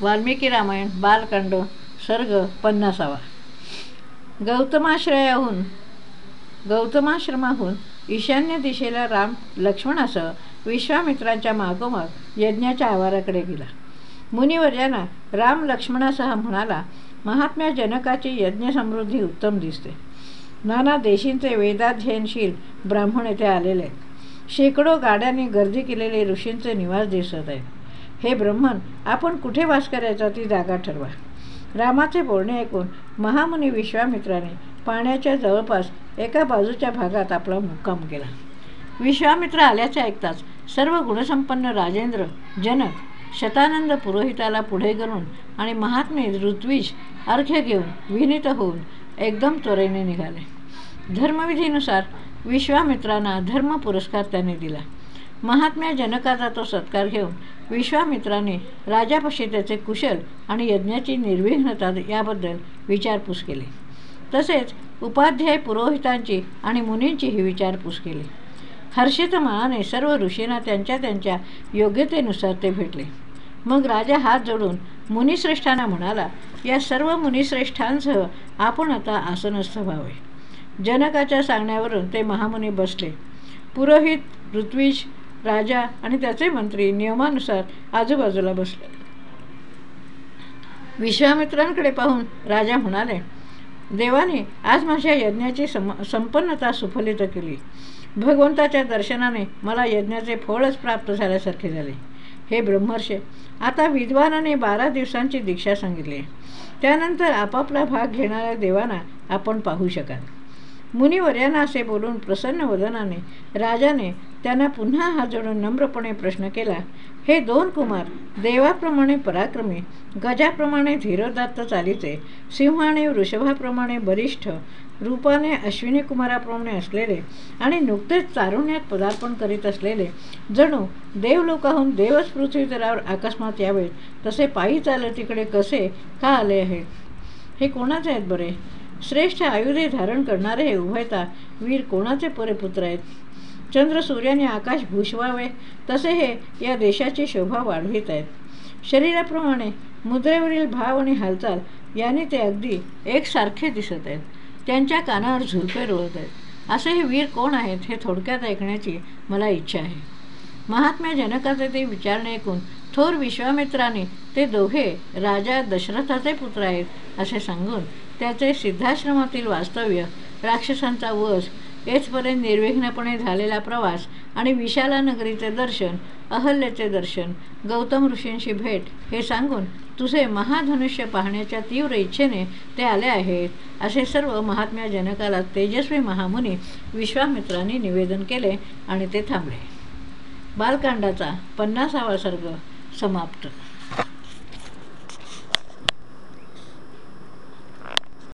वाल्मिकी रामायण बालकांड सर्ग पन्नासावा. गौतमाश्रयाहून गौतमाश्रमाहून ईशान्य दिशेला राम लक्ष्मणासह विश्वामित्रांच्या मागोमाग यज्ञाच्या आवाराकडे गेला. मुनिवर्यांना राम लक्ष्मणासह म्हणाला महात्म्या जनकाची यज्ञसमृद्धी उत्तम दिसते. नाना देशींचे वेदाध्ययनशील ब्राह्मण येथे आलेले आहेत. शेकडो गाड्यांनी गर्दी केलेले ऋषींचे निवास दिसत आहेत. हे ब्रह्मन आपण कुठे वास करायचा ती जागा ठरवा. रामाचे बोलणे ऐकून महामुनी विश्वामित्राने पाण्याच्या जवळपास एका बाजूच्या भागात आपला मुक्काम केला. विश्वामित्र आल्याचे ऐकताच सर्व गुणसंपन्न राजेंद्र जनक शतानंद पुरोहिताला पुढे करून आणि महात्मे ऋत्विज अर्घ्य घेऊन विनीत होऊन एकदम त्वरेने निघाले. धर्मविधीनुसार विश्वामित्रांना धर्म पुरस्कार त्याने दिला. महात्म्या जनकाचा तो सत्कार घेऊन विश्वामित्राने राजापाशी त्याचे कुशल आणि यज्ञाची निर्विघ्नता याबद्दल विचारपूस केली. तसेच उपाध्याय पुरोहितांची आणि मुनींचीही विचारपूस केली. हर्षित मनाने सर्व ऋषींना त्यांच्या त्यांच्या योग्यतेनुसार ते भेटले. मग राजा हात जोडून मुनिश्रेष्ठांना म्हणाला या सर्व मुनिश्रेष्ठांसह आपण आता आसनस्थ व्हावे. जनकाच्या सांगण्यावरून ते महामुनी बसले. पुरोहित ऋत्विज राजा आणि त्याचे मंत्री नियमानुसार आजूबाजूला बसले. विश्वामित्रांकडे पाहून राजा म्हणाले देवाने आज माझ्या यज्ञाची सम संपन्नता सुफलित केली. भगवंताच्या दर्शनाने मला यज्ञाचे फळच प्राप्त झाल्यासारखे झाले. हे ब्रह्मर्षे आता विद्वानाने बारा दिवसांची दीक्षा सांगितली. त्यानंतर आपापला भाग घेणाऱ्या देवांना आपण पाहू शकाल. मुनिवर्यांना असे बोलून प्रसन्न वदनाने राजाने त्यांना पुन्हा हा जोडून नम्रपणे प्रश्न केला हे दोन कुमार देवाप्रमाणे पराक्रमी गजाप्रमाणे धीरोदात्त चालीचे सिंहाने वृषभाप्रमाणे बरिष्ठ रूपाने अश्विनी कुमाराप्रमाणे असलेले आणि नुकतेच तारुण्यात पदार्पण करीत असलेले जणू देवलोकाहून देवच पृथ्वीतरावर अकस्मात यावेत तसे पायी चालतीकडे कसे का आले आहेत? हे कोणाचे आहेत बरे? श्रेष्ठ आयुधे धारण करणारे हे उभयता वीर कोणाचे पुरेपुत्र आहेत? चंद्र सूर्याने आकाश भूषवावे तसे हे या देशाची शोभा वाढवित आहेत. शरीराप्रमाणे मुद्रेवरील भाव आणि हालचाल याने ते अगदी एकसारखे दिसत आहेत. त्यांच्या कानावर झुलपे रोळत आहेत. असे हे वीर कोण आहेत हे थोडक्यात ऐकण्याची मला इच्छा आहे. महात्म्या जनकाचे ते विचारणे ऐकून थोर विश्वामित्राने ते दोघे राजा दशरथाचे पुत्र आहेत असे सांगून त्याचे सिद्धाश्रमातील वास्तव्य राक्षसांचा वस येथपर्यंत निर्विघ्नपणे झालेला प्रवास आणि विशाला नगरीचे दर्शन अहल्याचे दर्शन गौतम ऋषींशी भेट हे सांगून तुझे महाधनुष्य पाहण्याच्या तीव्र इच्छेने ते आले आहेत असे सर्व महात्म्या जनकाला तेजस्वी महामुनी विश्वामित्रांनी निवेदन केले आणि ते थांबले. बालकांडाचा पन्नासावा सर्ग समाप्त.